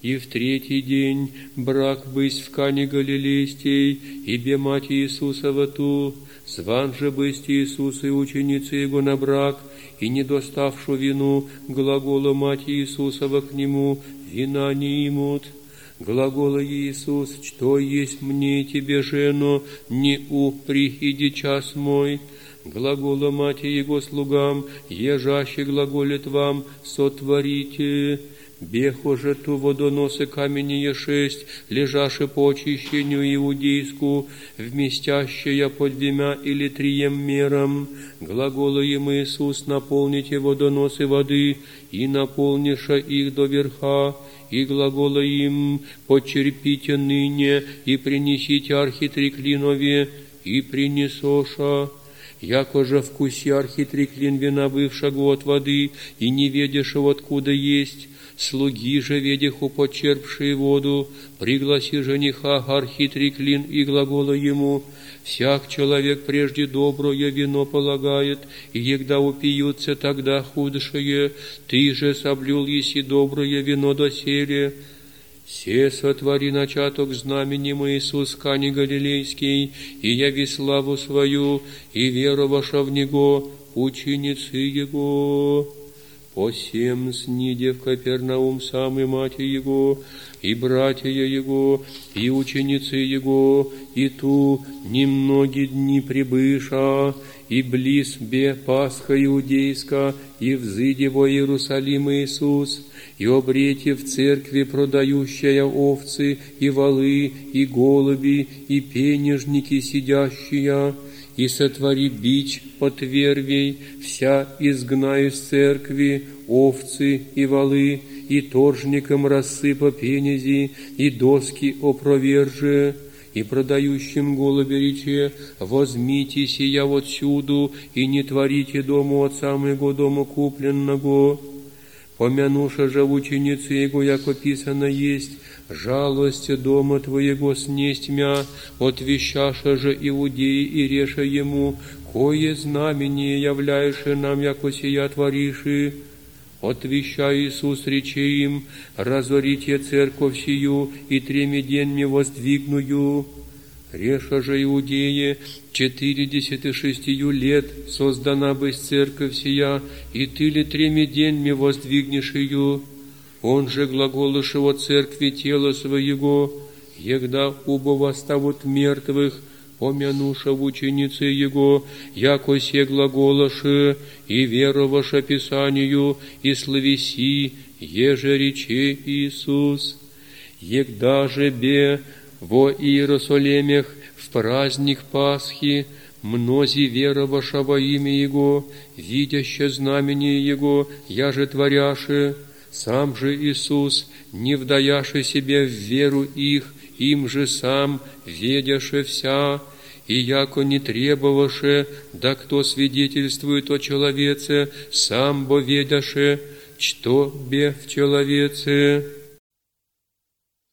И в третий день брак бысть в Кане Галилейстей, и мать Иисуса в эту, зван же бысть Иисус и ученицы Его на брак, и не доставшу вину глагола мать Иисусова к Нему, вина не имут. Глагола Иисус, что есть мне тебе, жено, не у прииди час мой, глагола мати Его слугам, ежаще глаголит вам, сотворите. Бехо же ту водоносы каменные шесть, лежаши по очищению иудейску, вместящая под двумя или трием мерам. Глагола им Иисус, наполните водоносы воды, и наполниша их до верха, и глагола им, почерпите ныне, и принесите архитриклинове, и принесоша яко же вкуси архитриклин вина бывшего от воды, и не ведешего откуда есть, слуги же ведеху почерпшие воду, пригласи жениха архитриклин и глагола ему, всяк человек прежде доброе вино полагает, и егда упьются, тогда худшее, ты же соблюл еси доброе вино доселе, Се сотвори начаток знаменем Иисус Кани Галилейский, и яви славу свою, и веру ваша в Него, ученицы Его. По всем сниде в Капернаум сам и мать Его, и братья Его, и ученицы Его, и ту немногие дни прибыша, и близ бе Пасха Иудейска, и взыди во Иерусалим Иисус, и обрете в церкви продающая овцы, и волы, и голуби, и пенежники сидящие, и сотвори бич от вервей, вся изгна из церкви, овцы и волы, и торжникам рассыпа пенези, и доски опроверже, и продающим голубе рече, возьмите сия отсюду, и не творите дому отца моего дома купленного, Помянуша же ученицы Его, яко писано есть, жалость дома Твоего снесть мя, отвещаша же иудеи и реша Ему, кое знамение являешься нам, яко сия твориши. Отвеща Иисус рече им, разорите церковь сию и треми деньми воздвигную. Реша же Иудеи, четыредесяти шестью лет создана бы церковь сия, и ты ли треми деньми воздвигнешь ее? Он же глаголыше о церкви тела своего, егда убо восставут мертвых, помянуша в ученице Его, яко се глаголоши, и вероваша Писанию, и славеси, еже рече Иисус. Егда же бе во Иерусалимех в праздник Пасхи, мнози вероваша во имя Его, видяще знамение Его, я же творяше, сам же Иисус, не вдаяше себе в веру их, им же сам ведяше вся, и яко не требоваше, да кто свидетельствует о человеце, сам бо ведяше, что бе в человеце,